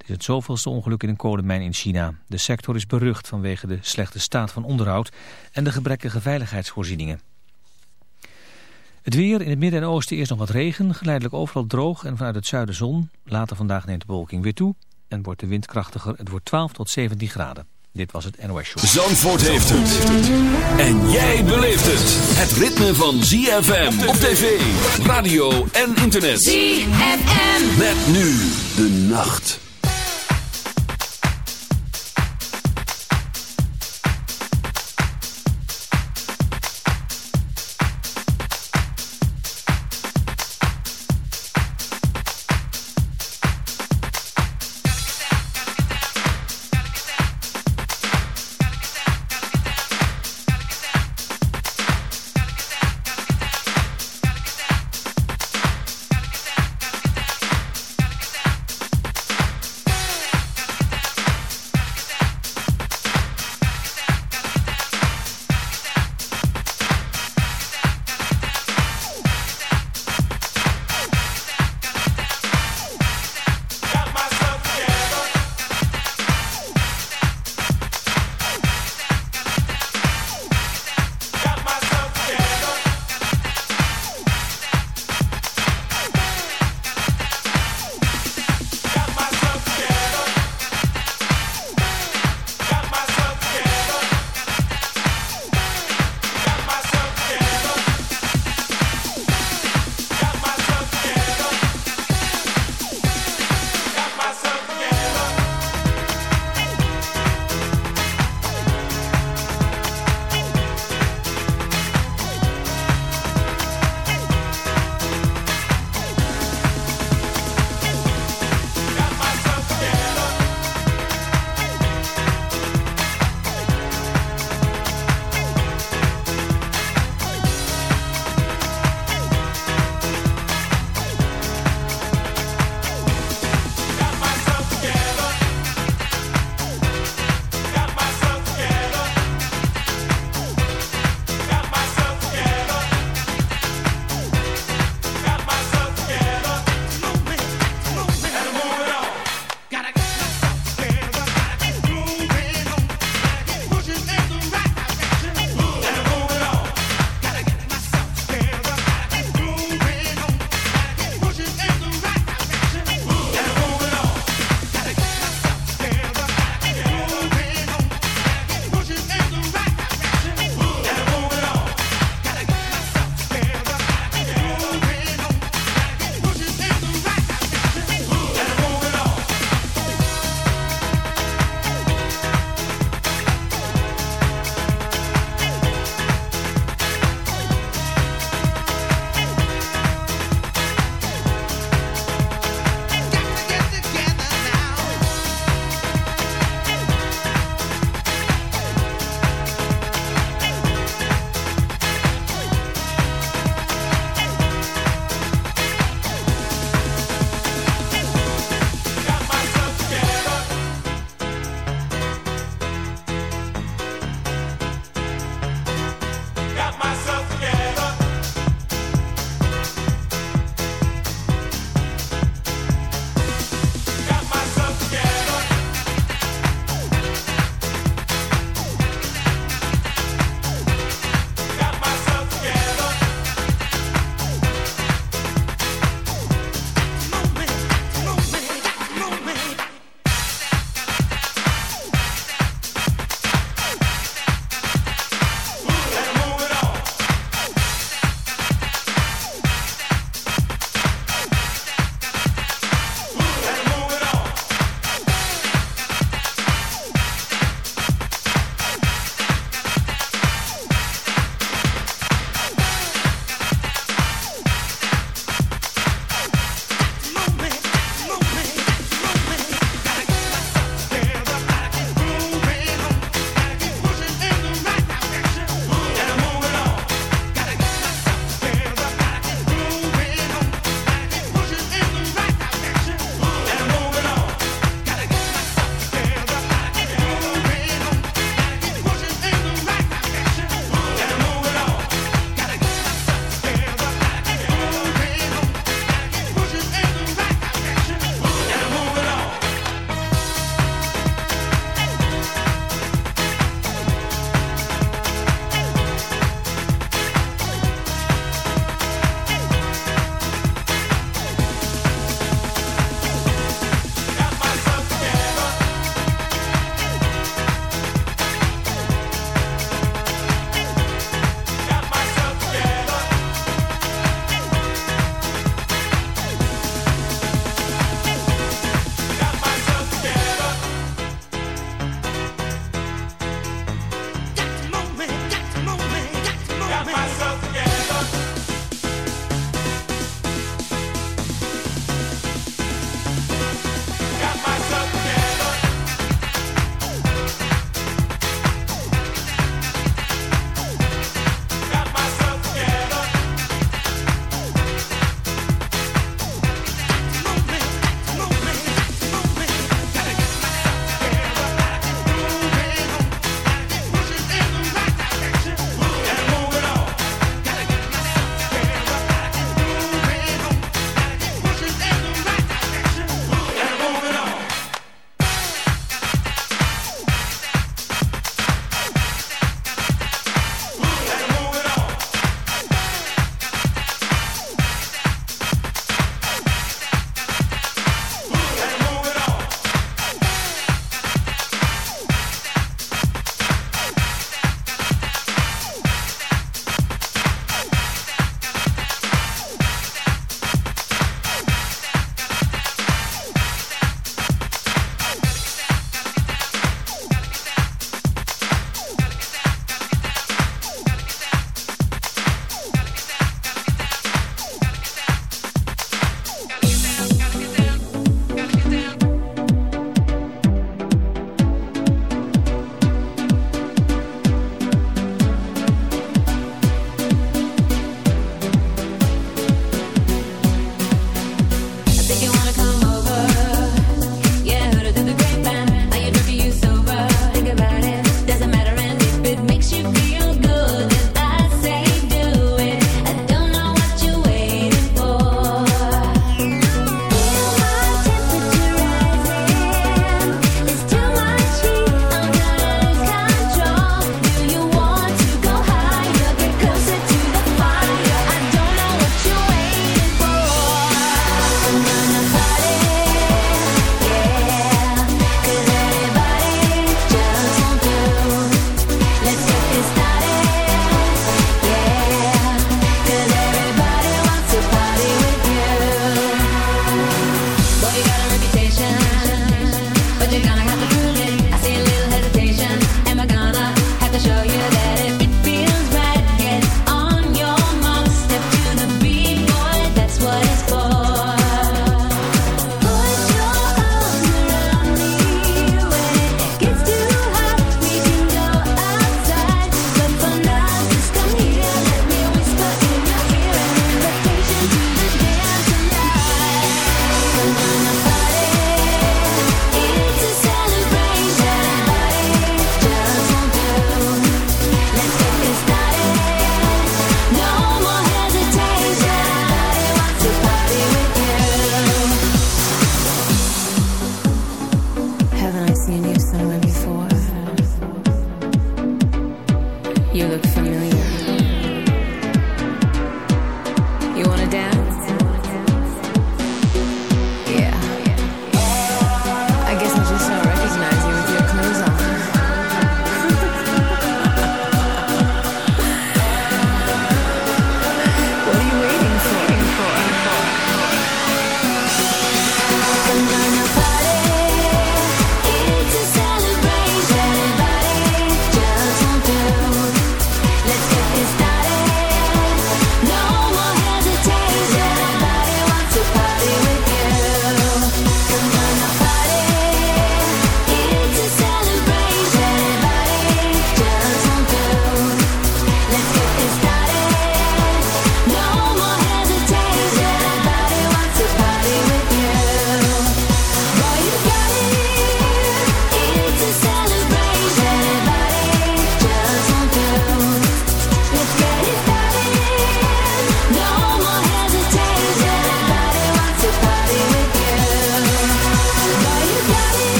Het is het zoveelste ongeluk in een kolenmijn in China. De sector is berucht vanwege de slechte staat van onderhoud en de gebrekkige veiligheidsvoorzieningen. Het weer in het midden en oosten eerst nog wat regen, geleidelijk overal droog en vanuit het zuiden zon. Later vandaag neemt de bewolking weer toe en wordt de wind krachtiger. Het wordt 12 tot 17 graden. Dit was het NOS Show. Zandvoort heeft het. En jij beleeft het. Het ritme van ZFM op tv, radio en internet. ZFM. Met nu de nacht.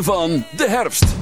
van de herfst.